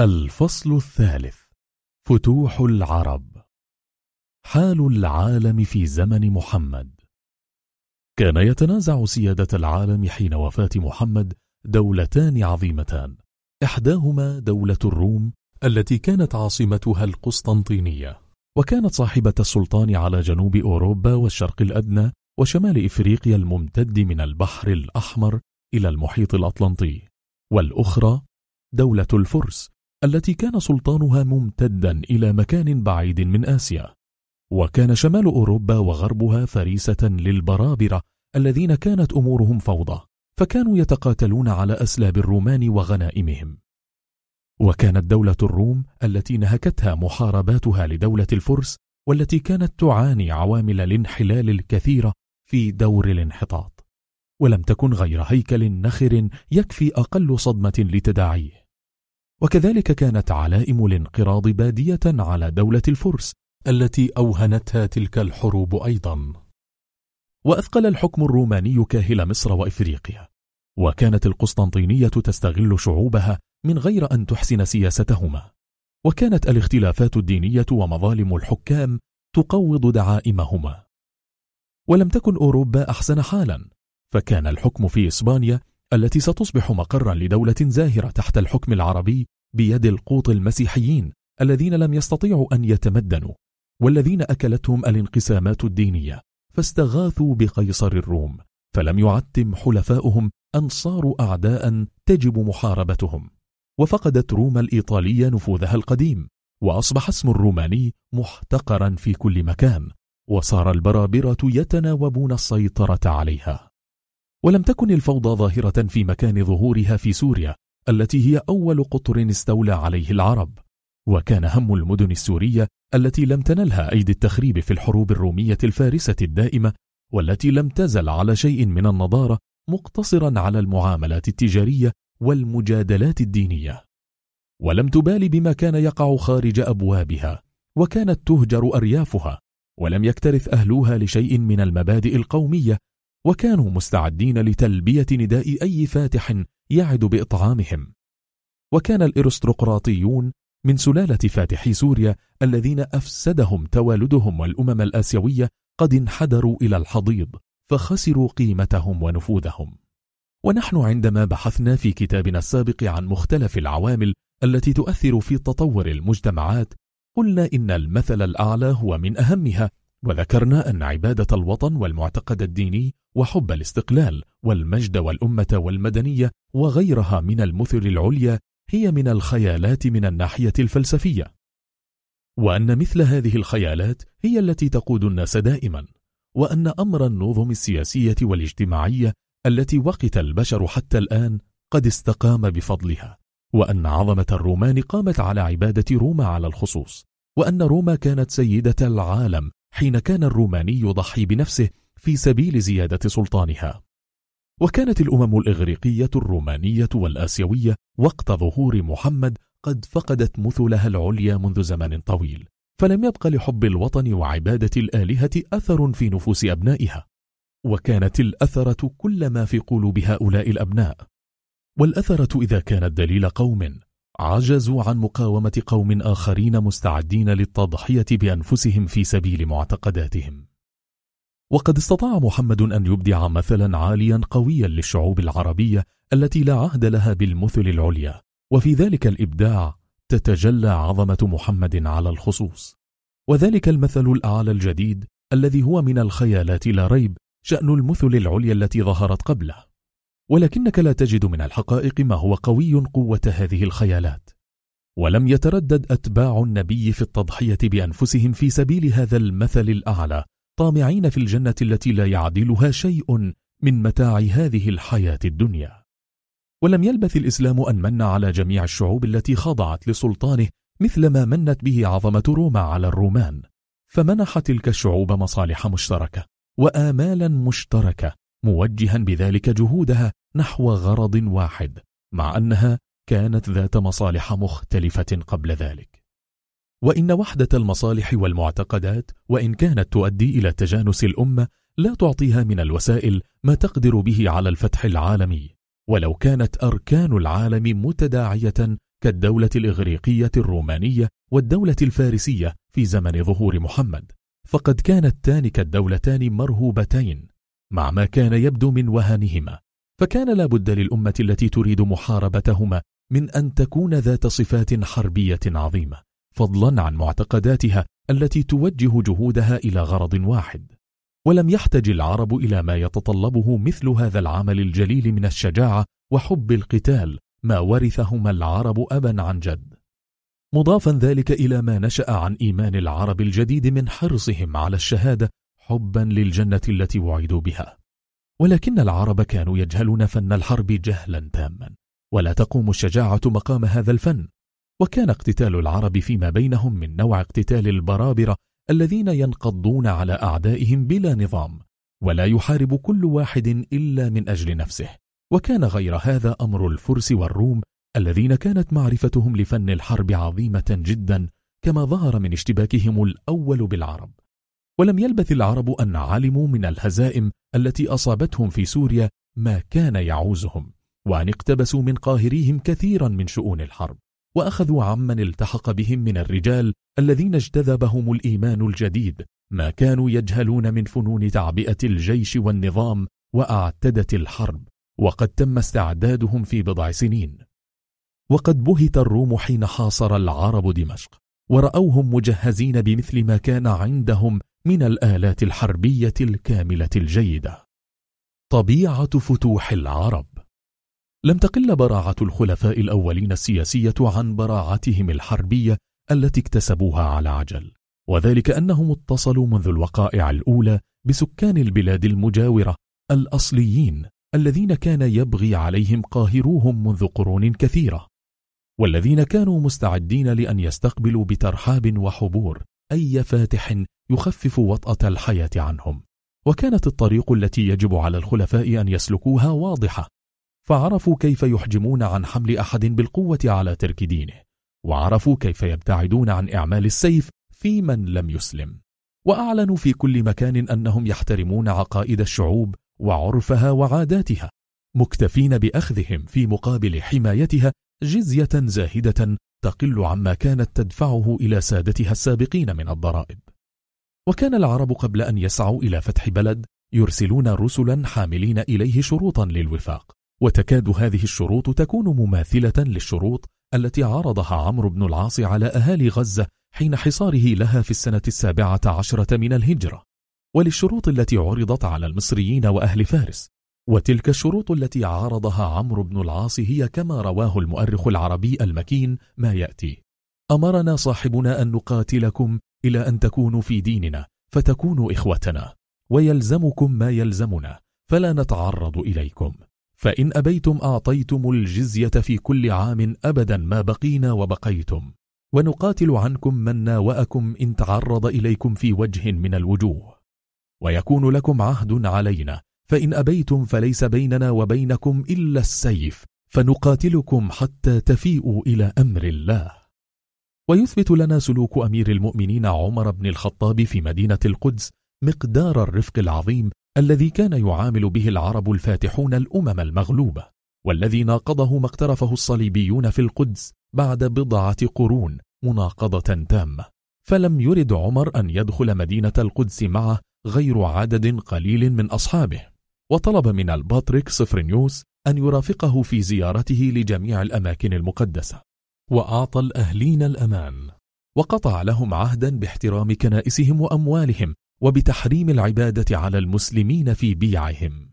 الفصل الثالث. فتوح العرب. حال العالم في زمن محمد. كان يتنازع سيادة العالم حين وفاة محمد دولتان عظيمتان. إحداهما دولة الروم التي كانت عاصمتها القسطنطينية. وكانت صاحبة السلطان على جنوب أوروبا والشرق الأدنى وشمال إفريقيا الممتد من البحر الأحمر إلى المحيط الأطلنطي. والأخرى دولة الفرس التي كان سلطانها ممتدا إلى مكان بعيد من آسيا. وكان شمال أوروبا وغربها فريسة للبرابرة الذين كانت أمورهم فوضى فكانوا يتقاتلون على أسلاب الرومان وغنائمهم. وكانت دولة الروم التي نهكتها محارباتها لدولة الفرس والتي كانت تعاني عوامل الانحلال الكثيرة في دور الانحطاط. ولم تكن غير هيكل نخر يكفي أقل صدمة لتداعيه. وكذلك كانت علائم الانقراض بادية على دولة الفرس التي أوهنتها تلك الحروب أيضا. وأثقل الحكم الروماني كاهل مصر وإفريقيا. وكانت القسطنطينية تستغل شعوبها من غير أن تحسن سياستهما. وكانت الاختلافات الدينية ومظالم الحكام تقوض دعائمهما. ولم تكن أوروبا أحسن حالا فكان الحكم في إسبانيا التي ستصبح مقرا لدولة زاهرة تحت الحكم العربي بيد القوط المسيحيين الذين لم يستطيعوا أن يتمدنوا والذين أكلتهم الانقسامات الدينية فاستغاثوا بقيصر الروم فلم يعتم حلفاؤهم أن صاروا أعداء تجب محاربتهم. وفقدت روما الإيطالية نفوذها القديم وأصبح اسم الروماني محتقرا في كل مكان وصار البرابرة يتناوبون السيطرة عليها. ولم تكن الفوضى ظاهرة في مكان ظهورها في سوريا التي هي أول قطر استولى عليه العرب وكان هم المدن السورية التي لم تنلها أيدي التخريب في الحروب الرومية الفارسة الدائمة والتي لم تزل على شيء من النضارة مقتصرا على المعاملات التجارية والمجادلات الدينية. ولم تبال بما كان يقع خارج أبوابها وكانت تهجر أريافها ولم يكترث أهلوها لشيء من المبادئ القومية وكانوا مستعدين لتلبية نداء أي فاتح يعد بإطعامهم. وكان الإرستقراطيون من سلالة فاتحي سوريا الذين أفسدهم توالدهم والأمم الآسيوية قد انحدروا إلى الحضيض فخسروا قيمتهم ونفوذهم. ونحن عندما بحثنا في كتابنا السابق عن مختلف العوامل التي تؤثر في تطور المجتمعات قلنا إن المثل الأعلى هو من أهمها وذكرنا أن عبادة الوطن والمعتقد الديني وحب الاستقلال والمجد والأمة والمدنية وغيرها من المثل العليا هي من الخيالات من الناحية الفلسفية. وأن مثل هذه الخيالات هي التي تقود الناس دائما وأن أمر النظم السياسية والاجتماعية التي وقت البشر حتى الآن قد استقام بفضلها وأن عظمة الرومان قامت على عبادة روما على الخصوص وأن روما كانت سيدة العالم حين كان الروماني يضحي بنفسه في سبيل زيادة سلطانها. وكانت الأمم الإغريقية الرومانية والآسيوية وقت ظهور محمد قد فقدت مثلها العليا منذ زمن طويل فلم يبق لحب الوطن وعبادة الآلهة أثر في نفوس أبنائها. وكانت الأثرة كل ما في قلوب هؤلاء الأبناء. والأثرة إذا كانت دليل قوم عجزوا عن مقاومة قوم آخرين مستعدين للتضحية بأنفسهم في سبيل معتقداتهم. وقد استطاع محمد أن يبدع مثلا عاليا قويا للشعوب العربية التي لا عهد لها بالمثل العليا. وفي ذلك الإبداع تتجلى عظمة محمد على الخصوص. وذلك المثل الأعلى الجديد الذي هو من الخيالات لا ريب شأن المثل العليا التي ظهرت قبله. ولكنك لا تجد من الحقائق ما هو قوي قوة هذه الخيالات. ولم يتردد أتباع النبي في التضحية بأنفسهم في سبيل هذا المثل الأعلى طامعين في الجنة التي لا يعدلها شيء من متاع هذه الحياة الدنيا. ولم يلبث الإسلام أن من على جميع الشعوب التي خضعت لسلطانه مثل ما منت به عظمة روما على الرومان. فمنح تلك الشعوب مصالح مشتركة وآمالا مشتركة موجها بذلك جهودها نحو غرض واحد مع أنها كانت ذات مصالح مختلفة قبل ذلك. وإن وحدة المصالح والمعتقدات وإن كانت تؤدي إلى تجانس الأمة لا تعطيها من الوسائل ما تقدر به على الفتح العالمي. ولو كانت أركان العالم متداعية كالدولة الإغريقية الرومانية والدولة الفارسية في زمن ظهور محمد فقد كانت كالدولتان مرهوبتين. مع ما كان يبدو من وهنهما فكان لابد للأمة التي تريد محاربتهما من أن تكون ذات صفات حربية عظيمة. فضلا عن معتقداتها التي توجه جهودها إلى غرض واحد. ولم يحتج العرب إلى ما يتطلبه مثل هذا العمل الجليل من الشجاعة وحب القتال ما ورثهما العرب أبا عن جد. مضافا ذلك إلى ما نشأ عن إيمان العرب الجديد من حرصهم على الشهادة حبا للجنة التي وعدوا بها. ولكن العرب كانوا يجهلون فن الحرب جهلا تاما. ولا تقوم الشجاعة مقام هذا الفن. وكان اقتتال العرب فيما بينهم من نوع اقتتال البرابرة الذين ينقضون على أعدائهم بلا نظام ولا يحارب كل واحد إلا من أجل نفسه. وكان غير هذا أمر الفرس والروم الذين كانت معرفتهم لفن الحرب عظيمة جدا كما ظهر من اشتباكهم الأول بالعرب. ولم يلبث العرب أن علموا من الهزائم التي أصابتهم في سوريا ما كان يعوزهم وأن اقتبسوا من قاهريهم كثيرا من شؤون الحرب. وأخذوا عمن التحق بهم من الرجال الذين اجتذبهم الإيمان الجديد ما كانوا يجهلون من فنون تعبئة الجيش والنظام وأعتدة الحرب وقد تم استعدادهم في بضع سنين. وقد بهت الروم حين حاصر العرب دمشق ورأوهم مجهزين بمثل ما كان عندهم من الآلات الحربية الكاملة الجيدة. طبيعة فتوح العرب. لم تقل براعة الخلفاء الأولين السياسية عن براعتهم الحربية التي اكتسبوها على عجل وذلك أنهم اتصلوا منذ الوقائع الأولى بسكان البلاد المجاورة الأصليين الذين كان يبغي عليهم قاهروهم منذ قرون كثيرة والذين كانوا مستعدين لأن يستقبلوا بترحاب وحبور أي فاتح يخفف وطأة الحياة عنهم وكانت الطريق التي يجب على الخلفاء أن يسلكوها واضحة فعرفوا كيف يحجمون عن حمل أحد بالقوة على ترك دينه وعرفوا كيف يبتعدون عن إعمال السيف في من لم يسلم. وأعلنوا في كل مكان أنهم يحترمون عقائد الشعوب وعرفها وعاداتها مكتفين بأخذهم في مقابل حمايتها جزية زاهدة تقل عما كانت تدفعه إلى سادتها السابقين من الضرائب. وكان العرب قبل أن يسعوا إلى فتح بلد يرسلون رسلا حاملين إليه شروطا للوفاق. وتكاد هذه الشروط تكون مماثلة للشروط التي عرضها عمرو بن العاص على أهالي غزة حين حصاره لها في السنة السابعة عشرة من الهجرة. وللشروط التي عرضت على المصريين وأهل فارس. وتلك الشروط التي عارضها عمرو بن العاص هي كما رواه المؤرخ العربي المكين ما يأتي. أمرنا صاحبنا أن نقاتلكم إلى أن تكونوا في ديننا فتكونوا إخوتنا. ويلزمكم ما يلزمنا فلا نتعرض إليكم. فإن أبيتم أعطيتم الجزية في كل عام أبدا ما بقينا وبقيتم ونقاتل عنكم من ناوأكم إن تعرض إليكم في وجه من الوجوه ويكون لكم عهد علينا فإن أبيتم فليس بيننا وبينكم إلا السيف فنقاتلكم حتى تفيئوا إلى أمر الله. ويثبت لنا سلوك أمير المؤمنين عمر بن الخطاب في مدينة القدس مقدار الرفق العظيم الذي كان يعامل به العرب الفاتحون الأمم المغلوبة والذي ناقضه ما اقترفه الصليبيون في القدس بعد بضعة قرون مناقضة تامة. فلم يرد عمر أن يدخل مدينة القدس معه غير عدد قليل من أصحابه. وطلب من البطريك صفرنيوس أن يرافقه في زيارته لجميع الأماكن المقدسة. وأعطى الأهلين الأمان. وقطع لهم عهدا باحترام كنائسهم وأموالهم وبتحريم العبادة على المسلمين في بيعهم.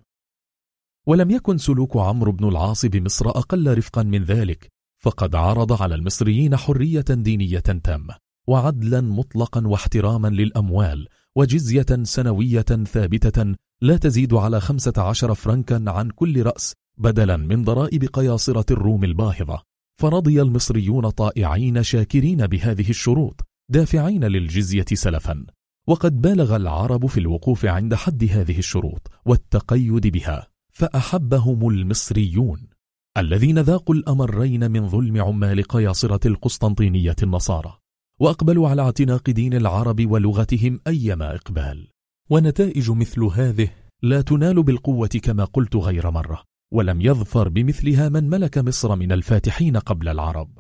ولم يكن سلوك عمرو بن العاص بمصر أقل رفقا من ذلك فقد عرض على المصريين حرية دينية تامة وعدلا مطلقا واحتراما للأموال وجزية سنوية ثابتة لا تزيد على خمسة عشر فرنكا عن كل رأس بدلا من ضرائب قياصرة الروم الباهظة. فرضي المصريون طائعين شاكرين بهذه الشروط دافعين للجزية سلفا. وقد بالغ العرب في الوقوف عند حد هذه الشروط والتقيد بها فأحبهم المصريون الذين ذاقوا الأمرين من ظلم عمال قياصرة القسطنطينية النصارى وأقبلوا على اعتناق دين العرب ولغتهم أيما إقبال. ونتائج مثل هذه لا تنال بالقوة كما قلت غير مرة ولم يظفر بمثلها من ملك مصر من الفاتحين قبل العرب.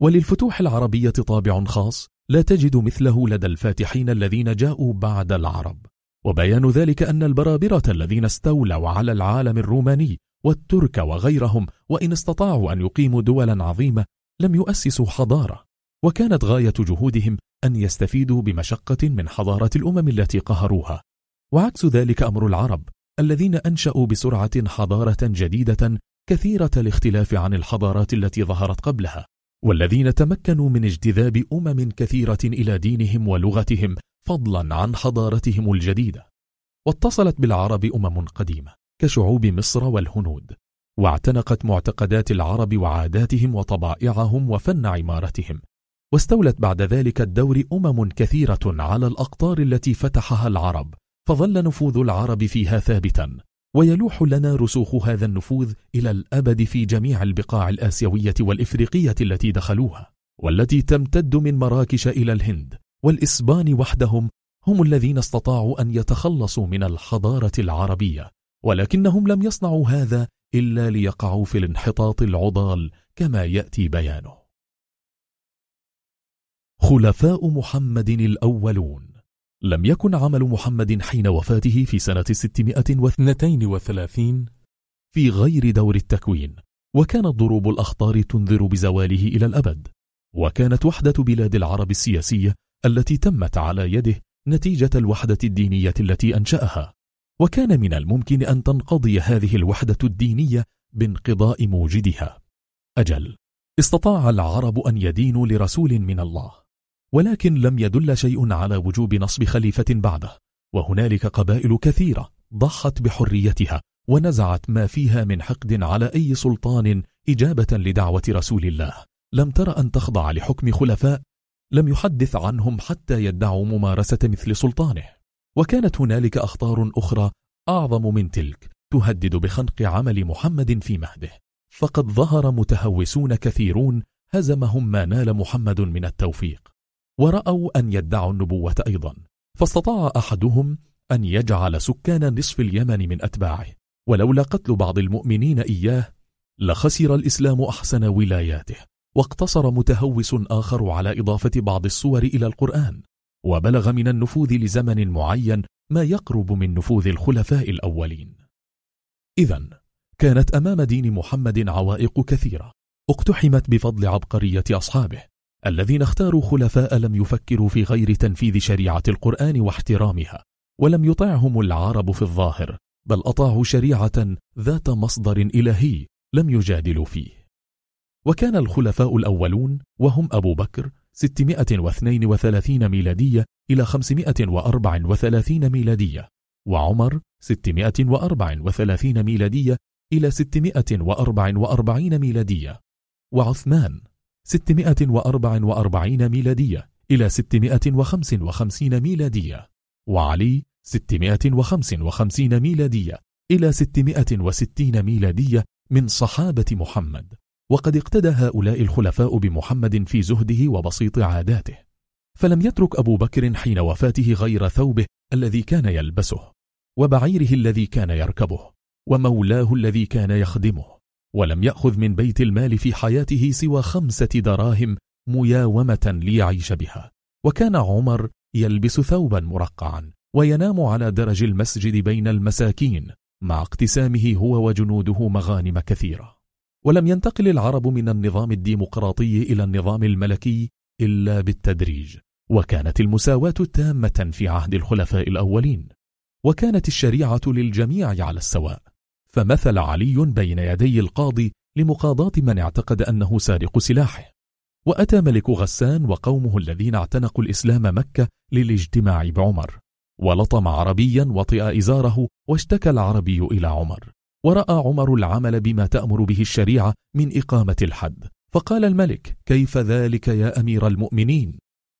وللفتوح العربية طابع خاص لا تجد مثله لدى الفاتحين الذين جاءوا بعد العرب. وبيان ذلك أن البرابرة الذين استولوا على العالم الروماني والترك وغيرهم وإن استطاعوا أن يقيموا دولا عظيمة لم يؤسسوا حضارة. وكانت غاية جهودهم أن يستفيدوا بمشقة من حضارة الأمم التي قهروها. وعكس ذلك أمر العرب الذين أنشأوا بسرعة حضارة جديدة كثيرة الاختلاف عن الحضارات التي ظهرت قبلها. والذين تمكنوا من اجتذاب أمم كثيرة إلى دينهم ولغتهم فضلا عن حضارتهم الجديدة. واتصلت بالعرب أمم قديمة كشعوب مصر والهنود واعتنقت معتقدات العرب وعاداتهم وطبائعهم وفن عمارتهم. واستولت بعد ذلك الدور أمم كثيرة على الأقطار التي فتحها العرب فظل نفوذ العرب فيها ثابتا. ويلوح لنا رسوخ هذا النفوذ إلى الأبد في جميع البقاع الآسيوية والإفريقية التي دخلوها والتي تمتد من مراكش إلى الهند والإسبان وحدهم هم الذين استطاعوا أن يتخلصوا من الحضارة العربية ولكنهم لم يصنعوا هذا إلا ليقعوا في الانحطاط العضال كما يأتي بيانه. خلفاء محمد الأولون لم يكن عمل محمد حين وفاته في سنة 632 في غير دور التكوين وكانت ضروب الأخطار تنذر بزواله إلى الأبد. وكانت وحدة بلاد العرب السياسية التي تمت على يده نتيجة الوحدة الدينية التي أنشأها. وكان من الممكن أن تنقضي هذه الوحدة الدينية بانقضاء موجدها. أجل استطاع العرب أن يدينوا لرسول من الله. ولكن لم يدل شيء على وجوب نصب خليفة بعده. وهنالك قبائل كثيرة ضحت بحريتها ونزعت ما فيها من حقد على أي سلطان إجابة لدعوة رسول الله. لم تر أن تخضع لحكم خلفاء لم يحدث عنهم حتى يدعوا ممارسة مثل سلطانه. وكانت هنالك أخطار أخرى أعظم من تلك تهدد بخنق عمل محمد في مهده. فقد ظهر متهوسون كثيرون هزمهم ما نال محمد من التوفيق. ورأوا أن يدعوا النبوة أيضا فاستطاع أحدهم أن يجعل سكان نصف اليمن من أتباعه. ولولا قتل بعض المؤمنين إياه لخسر الإسلام أحسن ولاياته واقتصر متهوس آخر على إضافة بعض الصور إلى القرآن وبلغ من النفوذ لزمن معين ما يقرب من نفوذ الخلفاء الأولين. إذا كانت أمام دين محمد عوائق كثيرة اقتحمت بفضل عبقرية أصحابه. الذين اختاروا خلفاء لم يفكروا في غير تنفيذ شريعة القرآن واحترامها ولم يطعهم العرب في الظاهر بل أطاعوا شريعة ذات مصدر إلهي لم يجادلوا فيه. وكان الخلفاء الأولون وهم أبو بكر 632 ميلادية إلى 534 ميلادية وعمر 634 ميلادية إلى 644 ميلادية وعثمان 644 ميلادية إلى 655 ميلادية وعلي 655 ميلادية إلى 660 ميلادية من صحابة محمد. وقد اقتدى هؤلاء الخلفاء بمحمد في زهده وبسيط عاداته. فلم يترك أبو بكر حين وفاته غير ثوبه الذي كان يلبسه وبعيره الذي كان يركبه ومولاه الذي كان يخدمه. ولم يأخذ من بيت المال في حياته سوى خمسة دراهم مياومة ليعيش بها. وكان عمر يلبس ثوبا مرقعا وينام على درج المسجد بين المساكين مع اقتسامه هو وجنوده مغانم كثيرة. ولم ينتقل العرب من النظام الديمقراطي إلى النظام الملكي إلا بالتدريج وكانت المساواة تامة في عهد الخلفاء الأولين. وكانت الشريعة للجميع على السواء. فمثل علي بين يدي القاضي لمقاضاة من اعتقد أنه سارق سلاحه. وأتى ملك غسان وقومه الذين اعتنقوا الإسلام مكة للاجتماع بعمر. ولطم عربيا وطئ إزاره واشتكى العربي إلى عمر. ورأى عمر العمل بما تأمر به الشريعة من إقامة الحد. فقال الملك كيف ذلك يا أمير المؤمنين؟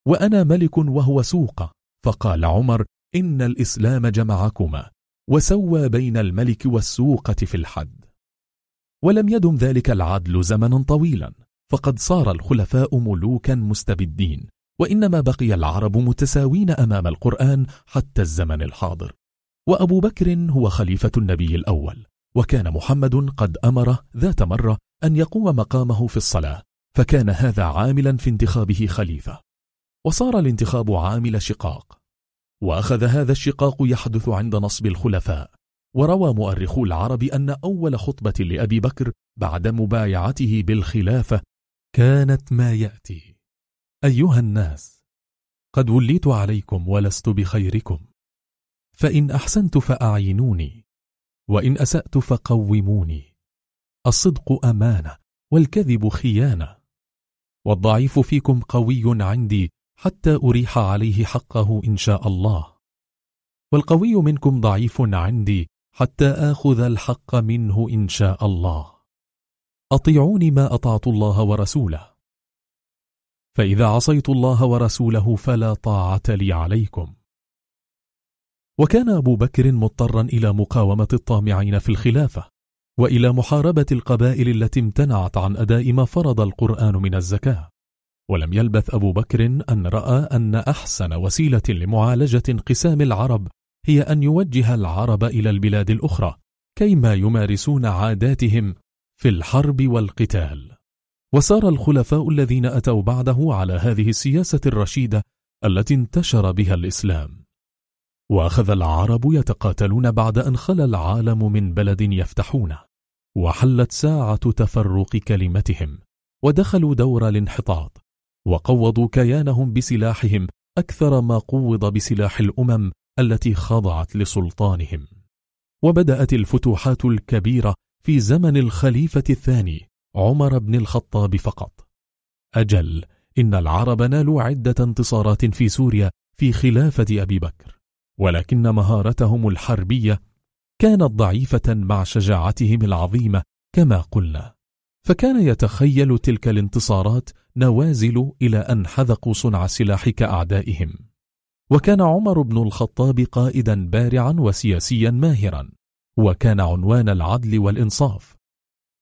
وأنا ملك وهو سوق. فقال عمر إن الإسلام جمعكما. وسوى بين الملك والسوقة في الحد. ولم يدم ذلك العدل زمنا طويلا فقد صار الخلفاء ملوكا مستبدين وإنما بقي العرب متساوين أمام القرآن حتى الزمن الحاضر. وأبو بكر هو خليفة النبي الأول وكان محمد قد أمر ذات مرة أن يقوم مقامه في الصلاة فكان هذا عاملا في انتخابه خليفة. وصار الانتخاب عامل شقاق وأخذ هذا الشقاق يحدث عند نصب الخلفاء. وروى مؤرخو العرب أن أول خطبة لأبي بكر بعد مبايعته بالخلافة كانت ما يأتي. أيها الناس قد وليت عليكم ولست بخيركم. فإن أحسنت فأعينوني وإن أسأت فقوموني. الصدق أمانة والكذب خيانة. والضعيف فيكم قوي عندي حتى أريح عليه حقه إن شاء الله. والقوي منكم ضعيف عندي حتى آخذ الحق منه إن شاء الله. أطيعوني ما أطعت الله ورسوله. فإذا عصيت الله ورسوله فلا طاعة لي عليكم. وكان أبو بكر مضطرا إلى مقاومة الطامعين في الخلافة وإلى محاربة القبائل التي امتنعت عن أداء ما فرض القرآن من الزكاة. ولم يلبث أبو بكر أن رأى أن أحسن وسيلة لمعالجة انقسام العرب هي أن يوجه العرب إلى البلاد الأخرى كيما يمارسون عاداتهم في الحرب والقتال. وسار الخلفاء الذين أتوا بعده على هذه السياسة الرشيدة التي انتشر بها الإسلام. وأخذ العرب يتقاتلون بعد أن خلى العالم من بلد يفتحونه. وحلت ساعة تفرق كلمتهم ودخلوا دور الانحطاط. وقوضوا كيانهم بسلاحهم أكثر ما قوض بسلاح الأمم التي خضعت لسلطانهم. وبدأت الفتوحات الكبيرة في زمن الخليفة الثاني عمر بن الخطاب فقط. أجل إن العرب نالوا عدة انتصارات في سوريا في خلافة أبي بكر ولكن مهارتهم الحربية كانت ضعيفة مع شجاعتهم العظيمة كما قلنا. فكان يتخيل تلك الانتصارات نوازل إلى أن حذقوا صنع السلاح كأعدائهم وكان عمر بن الخطاب قائدا بارعا وسياسيا ماهرا وكان عنوان العدل والإنصاف.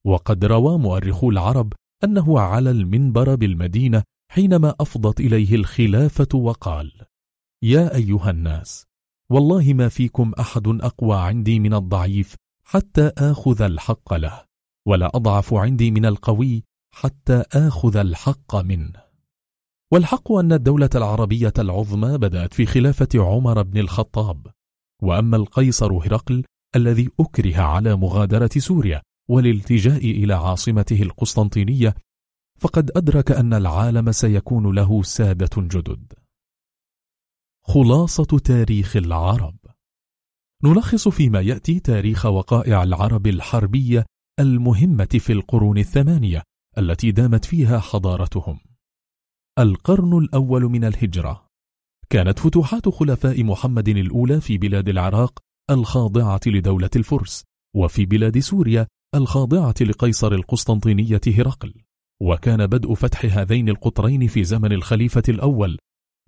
وقد روى مؤرخو العرب أنه على المنبر بالمدينة حينما أفضت إليه الخلافة وقال يا أيها الناس والله ما فيكم أحد أقوى عندي من الضعيف حتى آخذ الحق له. ولا أضعف عندي من القوي حتى آخذ الحق منه. والحق أن الدولة العربية العظمى بدأت في خلافة عمر بن الخطاب. وأما القيصر هرقل الذي أكره على مغادرة سوريا والالتجاء إلى عاصمته القسطنطينية فقد أدرك أن العالم سيكون له سادة جدد. خلاصة تاريخ العرب. نلخص فيما يأتي تاريخ وقائع العرب الحربية المهمة في القرون الثمانية التي دامت فيها حضارتهم. القرن الأول من الهجرة. كانت فتوحات خلفاء محمد الأولى في بلاد العراق الخاضعة لدولة الفرس وفي بلاد سوريا الخاضعة لقيصر القسطنطينية هرقل. وكان بدء فتح هذين القطرين في زمن الخليفة الأول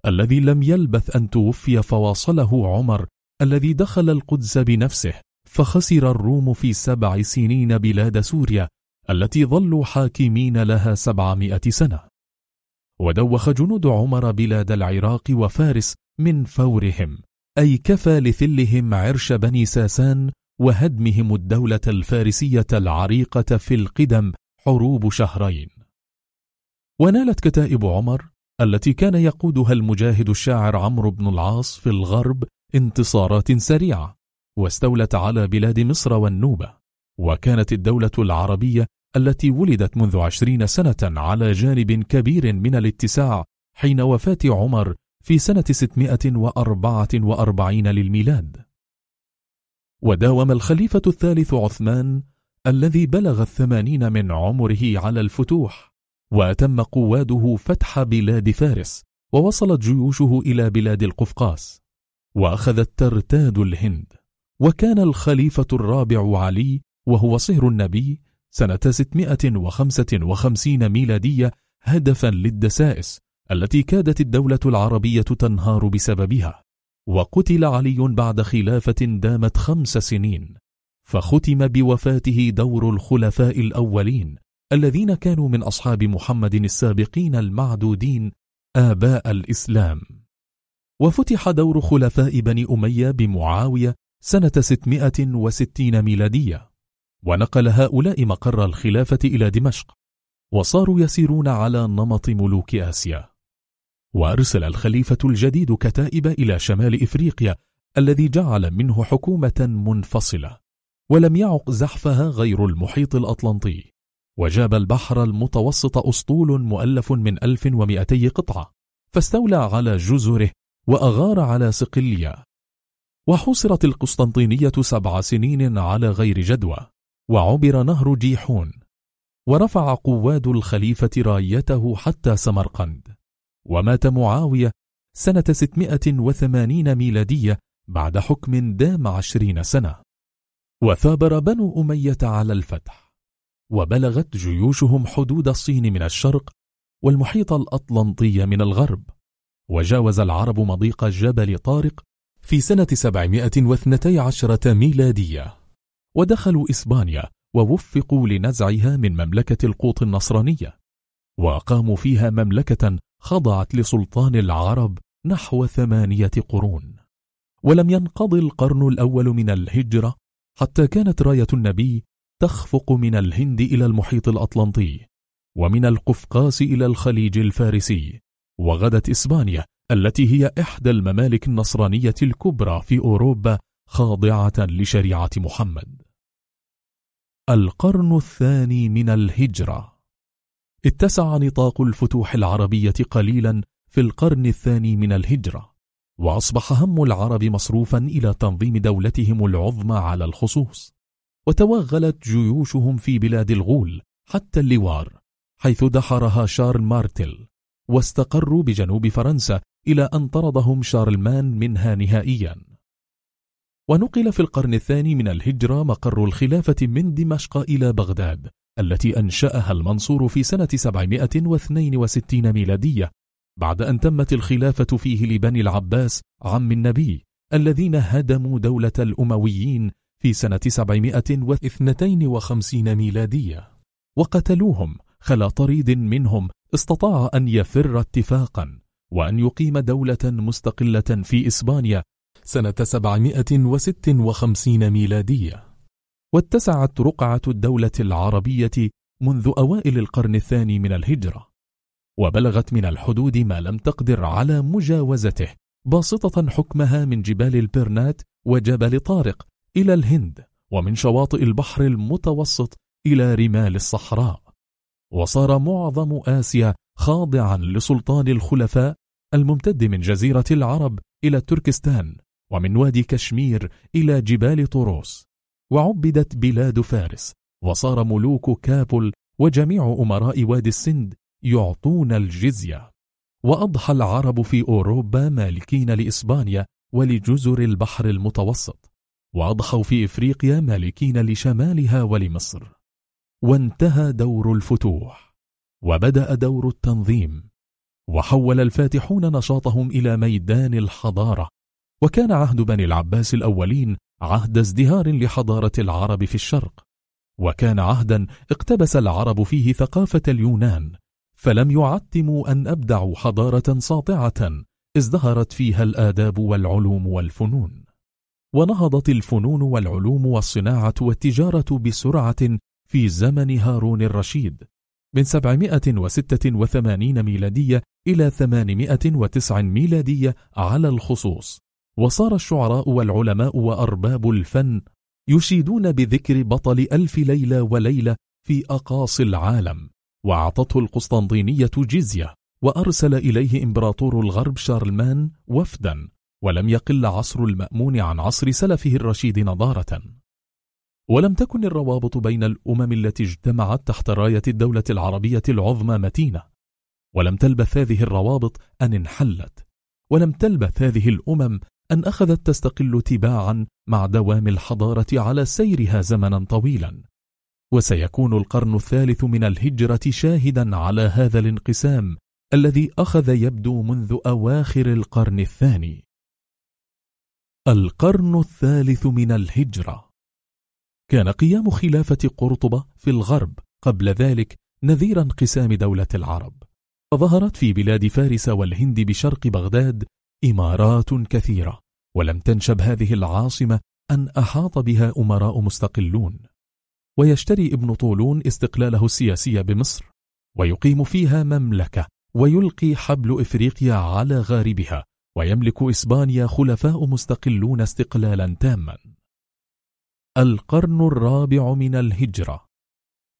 الذي لم يلبث أن توفي فواصله عمر الذي دخل القدس بنفسه فخسر الروم في سبع سنين بلاد سوريا التي ظلوا حاكمين لها سبعمائة سنة. ودوخ جنود عمر بلاد العراق وفارس من فورهم أي كفى لثلهم عرش بني ساسان وهدمهم الدولة الفارسية العريقة في القدم حروب شهرين. ونالت كتائب عمر التي كان يقودها المجاهد الشاعر عمرو بن العاص في الغرب انتصارات سريعة. واستولت على بلاد مصر والنوبة وكانت الدولة العربية التي ولدت منذ عشرين سنة على جانب كبير من الاتساع حين وفاة عمر في سنة 644 للميلاد. وداوم الخليفة الثالث عثمان الذي بلغ الثمانين من عمره على الفتوح وأتم قواده فتح بلاد فارس ووصلت جيوشه إلى بلاد القفقاس وأخذت ترتاد الهند. وكان الخليفة الرابع علي وهو صهر النبي سنة 655 ميلادية هدفا للدسائس التي كادت الدولة العربية تنهار بسببها. وقتل علي بعد خلافة دامت خمس سنين. فختم بوفاته دور الخلفاء الأولين الذين كانوا من أصحاب محمد السابقين المعدودين آباء الإسلام. وفتح دور خلفاء بني أمية بمعاوية سنة 660 ميلادية ونقل هؤلاء مقر الخلافة إلى دمشق وصاروا يسيرون على نمط ملوك آسيا. وأرسل الخليفة الجديد كتائب إلى شمال إفريقيا الذي جعل منه حكومة منفصلة ولم يعق زحفها غير المحيط الأطلنطي. وجاب البحر المتوسط أسطول مؤلف من 1200 قطعة فاستولى على جزره وأغار على صقلية وحصرت القسطنطينية سبع سنين على غير جدوى وعبر نهر جيحون ورفع قواد الخليفة رايته حتى سمرقند ومات معاوية سنة 680 ميلادية بعد حكم دام عشرين سنة. وثابر بنو أمية على الفتح وبلغت جيوشهم حدود الصين من الشرق والمحيط الأطلنطي من الغرب وجاوز العرب مضيق جبل طارق في سنة 712 ميلادية. ودخلوا إسبانيا ووفقوا لنزعها من مملكة القوط النصرانية. وقاموا فيها مملكة خضعت لسلطان العرب نحو ثمانية قرون. ولم ينقضي القرن الأول من الهجرة حتى كانت راية النبي تخفق من الهند إلى المحيط الأطلنطي ومن القفقاس إلى الخليج الفارسي. وغدت إسبانيا التي هي إحدى الممالك النصرانية الكبرى في أوروبا خاضعة لشريعة محمد. القرن الثاني من الهجرة. اتسع نطاق الفتوح العربية قليلا في القرن الثاني من الهجرة وأصبح هم العرب مصروفا إلى تنظيم دولتهم العظمى على الخصوص. وتوغلت جيوشهم في بلاد الغول حتى اللوار حيث دحرها شارل مارتل واستقروا بجنوب فرنسا إلى أن طردهم شارلمان منها نهائيا. ونقل في القرن الثاني من الهجرة مقر الخلافة من دمشق إلى بغداد التي أنشأها المنصور في سنة 762 ميلادية بعد أن تمت الخلافة فيه لبني العباس عم النبي الذين هدموا دولة الأمويين في سنة 752 ميلادية. وقتلوهم خلا طريد منهم استطاع أن يفر اتفاقا. وأن يقيم دولة مستقلة في إسبانيا سنة 756 ميلادية. واتسعت رقعة الدولة العربية منذ أوائل القرن الثاني من الهجرة وبلغت من الحدود ما لم تقدر على مجاوزته باسطة حكمها من جبال البرنات وجبل طارق إلى الهند ومن شواطئ البحر المتوسط إلى رمال الصحراء. وصار معظم آسيا خاضعا لسلطان الخلفاء الممتد من جزيرة العرب إلى تركستان ومن وادي كشمير إلى جبال طروس. وعبدت بلاد فارس وصار ملوك كابل وجميع أمراء وادي السند يعطون الجزية. وأضحى العرب في أوروبا مالكين لإسبانيا ولجزر البحر المتوسط. وأضحوا في إفريقيا مالكين لشمالها ولمصر. وانتهى دور الفتوح. وبدأ دور التنظيم. وحول الفاتحون نشاطهم إلى ميدان الحضارة. وكان عهد بني العباس الأولين عهد ازدهار لحضارة العرب في الشرق. وكان عهدا اقتبس العرب فيه ثقافة اليونان فلم يعتموا أن أبدعوا حضارة ساطعة ازدهرت فيها الآداب والعلوم والفنون. ونهضت الفنون والعلوم والصناعة والتجارة بسرعة في زمن هارون الرشيد. من 786 ميلادية إلى 809 ميلادية على الخصوص. وصار الشعراء والعلماء وأرباب الفن يشيدون بذكر بطل ألف ليلة وليلة في أقاصي العالم. وأعطته القسطنطينية جزية وأرسل إليه إمبراطور الغرب شارلمان وفدا. ولم يقل عصر المأمون عن عصر سلفه الرشيد نضارة. ولم تكن الروابط بين الأمم التي اجتمعت تحت راية الدولة العربية العظمى متينة. ولم تلبث هذه الروابط أن انحلت. ولم تلبث هذه الأمم أن أخذت تستقل تباعا مع دوام الحضارة على سيرها زمنا طويلا. وسيكون القرن الثالث من الهجرة شاهدا على هذا الانقسام الذي أخذ يبدو منذ أواخر القرن الثاني. القرن الثالث من الهجرة. كان قيام خلافة قرطبة في الغرب قبل ذلك نذير انقسام دولة العرب. فظهرت في بلاد فارس والهند بشرق بغداد إمارات كثيرة ولم تنشب هذه العاصمة أن أحاط بها أمراء مستقلون. ويشتري ابن طولون استقلاله السياسي بمصر ويقيم فيها مملكة ويلقي حبل إفريقيا على غاربها ويملك إسبانيا خلفاء مستقلون استقلالا تاما. القرن الرابع من الهجرة.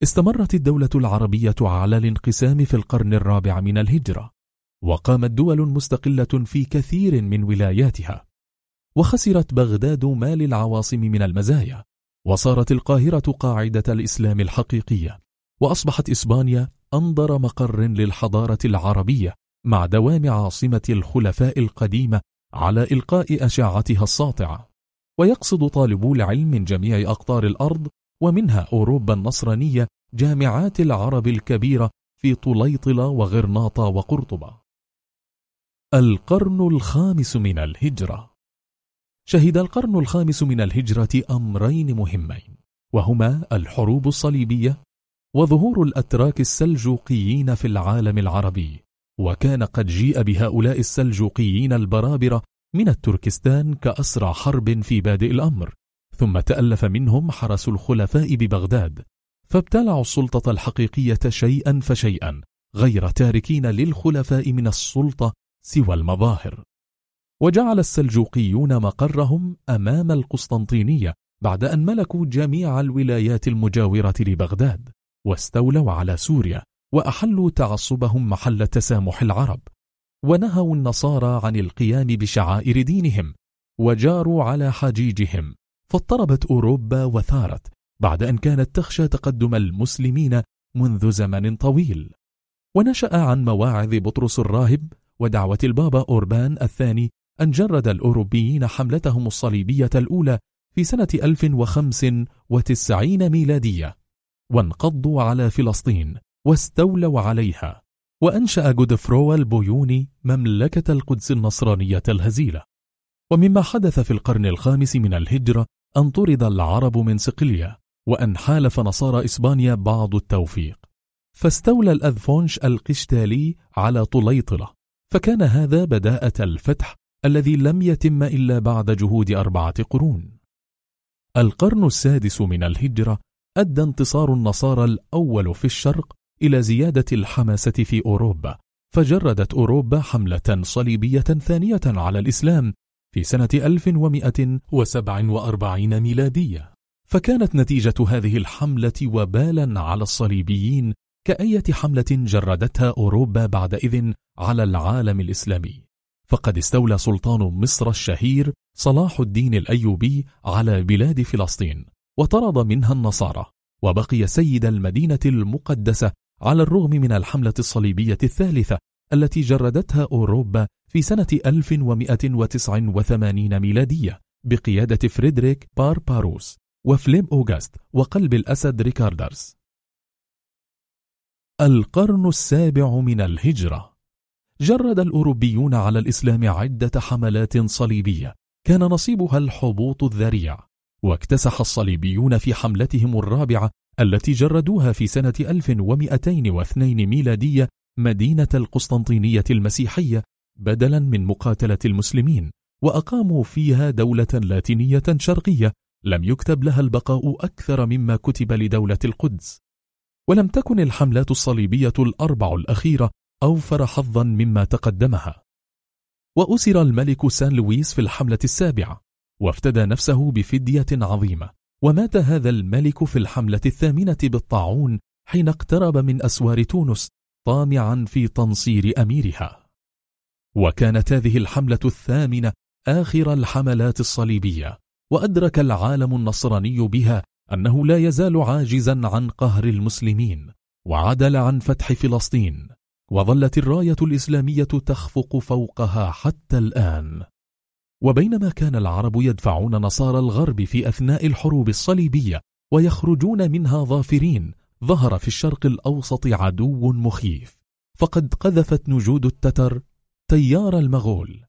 استمرت الدولة العربية على الانقسام في القرن الرابع من الهجرة وقامت دول مستقلة في كثير من ولاياتها. وخسرت بغداد ما للعواصم من المزايا وصارت القاهرة قاعدة الإسلام الحقيقية وأصبحت إسبانيا أنظر مقر للحضارة العربية مع دوام عاصمة الخلفاء القديمة على إلقاء أشعتها الساطعة. ويقصد طالبو العلم من جميع أقطار الأرض ومنها أوروبا النصرانية جامعات العرب الكبيرة في طليطلة وغرناطة وقرطبة. القرن الخامس من الهجرة. شهد القرن الخامس من الهجرة أمرين مهمين وهما الحروب الصليبية وظهور الأتراك السلجوقيين في العالم العربي وكان قد جيء بهؤلاء السلجوقيين البرابرة من التركستان كأسرى حرب في بادئ الأمر ثم تألف منهم حرس الخلفاء ببغداد فابتلعوا السلطة الحقيقية شيئا فشيئا غير تاركين للخلفاء من السلطة سوى المظاهر. وجعل السلجوقيون مقرهم أمام القسطنطينية بعد أن ملكوا جميع الولايات المجاورة لبغداد واستولوا على سوريا وأحلوا تعصبهم محل تسامح العرب. ونهوا النصارى عن القيام بشعائر دينهم وجاروا على حجيجهم فاضطربت أوروبا وثارت بعد أن كانت تخشى تقدم المسلمين منذ زمن طويل. ونشأ عن مواعظ بطرس الراهب ودعوة البابا أوربان الثاني أن جرد الأوروبيين حملتهم الصليبية الأولى في سنة 1095 ميلادية وانقضوا على فلسطين واستولوا عليها. وأنشأ جودفرو البويوني مملكة القدس النصرانية الهزيلة. ومما حدث في القرن الخامس من الهجرة أن طرد العرب من صقلية وأن حالف نصارى إسبانيا بعض التوفيق. فاستولى الأذفونش القشتالي على طليطلة. فكان هذا بداءة الفتح الذي لم يتم إلا بعد جهود أربعة قرون. القرن السادس من الهجرة أدى انتصار النصارى الأول في الشرق إلى زيادة الحماسة في أوروبا فجردت أوروبا حملة صليبية ثانية على الإسلام في سنة 1147 ميلادية. فكانت نتيجة هذه الحملة وبالا على الصليبيين كأية حملة جردتها أوروبا بعد إذن على العالم الإسلامي. فقد استولى سلطان مصر الشهير صلاح الدين الأيوبي على بلاد فلسطين وطرد منها النصارى وبقي سيد المدينة المقدسة على الرغم من الحملة الصليبية الثالثة التي جردتها أوروبا في سنة 1189 ميلادية بقيادة فريدريك بارباروس وفليم أوغاست وقلب الأسد ريكاردرز. القرن السابع من الهجرة. جرد الأوروبيون على الإسلام عدة حملات صليبية. كان نصيبها الحبوط الذريع. واكتسح الصليبيون في حملتهم الرابعة التي جردوها في سنة 1202 ميلادية مدينة القسطنطينية المسيحية بدلا من مقاتلة المسلمين وأقاموا فيها دولة لاتينية شرقية لم يكتب لها البقاء أكثر مما كتب لدولة القدس. ولم تكن الحملات الصليبية الأربع الأخيرة أوفر حظا مما تقدمها. وأسر الملك سان لويس في الحملة السابعة وافتدى نفسه بفدية عظيمة. ومات هذا الملك في الحملة الثامنة بالطاعون حين اقترب من أسوار تونس طامعا في تنصير أميرها. وكانت هذه الحملة الثامنة آخر الحملات الصليبية وأدرك العالم النصراني بها أنه لا يزال عاجزا عن قهر المسلمين وعدل عن فتح فلسطين وظلت الراية الإسلامية تخفق فوقها حتى الآن. وبينما كان العرب يدفعون نصارى الغرب في أثناء الحروب الصليبية ويخرجون منها ظافرين ظهر في الشرق الأوسط عدو مخيف. فقد قذفت نجود التتر تيار المغول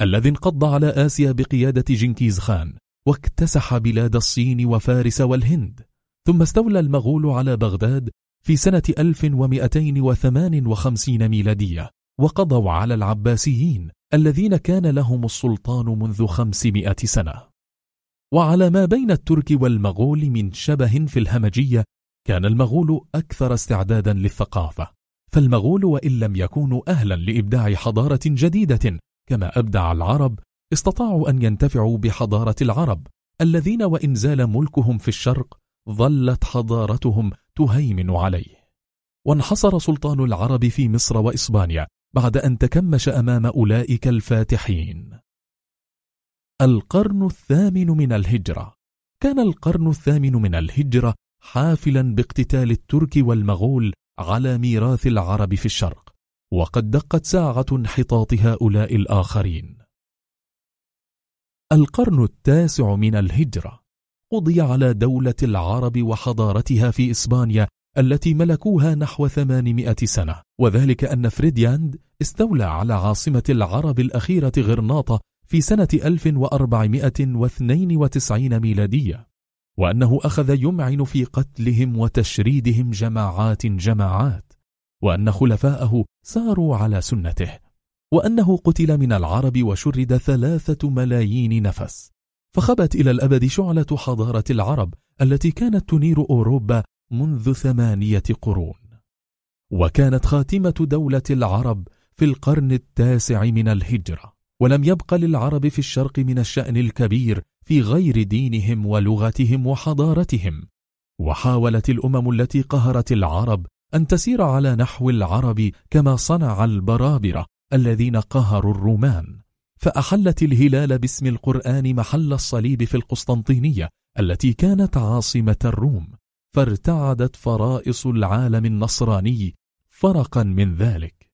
الذي انقض على آسيا بقيادة جنكيز خان واكتسح بلاد الصين وفارس والهند. ثم استولى المغول على بغداد في سنة 1258 ميلادية وقضوا على العباسيين. الذين كان لهم السلطان منذ خمسمائة سنة. وعلى ما بين الترك والمغول من شبه في الهمجية كان المغول أكثر استعدادا للثقافة. فالمغول وإن لم يكونوا أهلا لإبداع حضارة جديدة كما أبدع العرب استطاعوا أن ينتفعوا بحضارة العرب الذين وإن زال ملكهم في الشرق ظلت حضارتهم تهيمن عليه. وانحصر سلطان العرب في مصر وإسبانيا بعد أن تكمش أمام أولئك الفاتحين. القرن الثامن من الهجرة. كان القرن الثامن من الهجرة حافلا باقتتال الترك والمغول على ميراث العرب في الشرق وقد دقت ساعة انحطاط هؤلاء الآخرين. القرن التاسع من الهجرة. قضي على دولة العرب وحضارتها في إسبانيا التي ملكوها نحو ثمانمائة سنة. وذلك أن فريدياند استولى على عاصمة العرب الأخيرة غرناطة في سنة 1492 ميلادية. وأنه أخذ يمعن في قتلهم وتشريدهم جماعات جماعات. وأن خلفاءه ساروا على سنته. وأنه قتل من العرب وشرد ثلاثة ملايين نفس. فخبت إلى الأبد شعلة حضارة العرب التي كانت تنير أوروبا منذ ثمانية قرون. وكانت خاتمة دولة العرب في القرن التاسع من الهجرة ولم يبق للعرب في الشرق من الشأن الكبير في غير دينهم ولغتهم وحضارتهم. وحاولت الأمم التي قهرت العرب أن تسير على نحو العرب كما صنع البرابرة الذين قهروا الرومان. فأحلت الهلال باسم القرآن محل الصليب في القسطنطينية التي كانت عاصمة الروم. فارتعدت فرائص العالم النصراني فرقا من ذلك.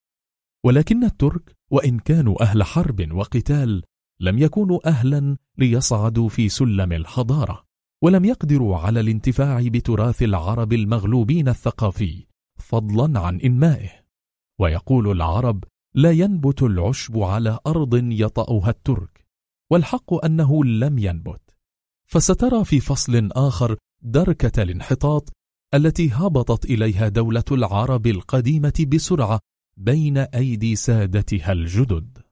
ولكن الترك وإن كانوا أهل حرب وقتال لم يكونوا أهلا ليصعدوا في سلم الحضارة ولم يقدروا على الانتفاع بتراث العرب المغلوبين الثقافي فضلا عن إنمائه. ويقول العرب لا ينبت العشب على أرض يطأها الترك والحق أنه لم ينبت. فسترى في فصل آخر دركة الانحطاط التي هبطت إليها دولة العرب القديمة بسرعة بين أيدي سادتها الجدد.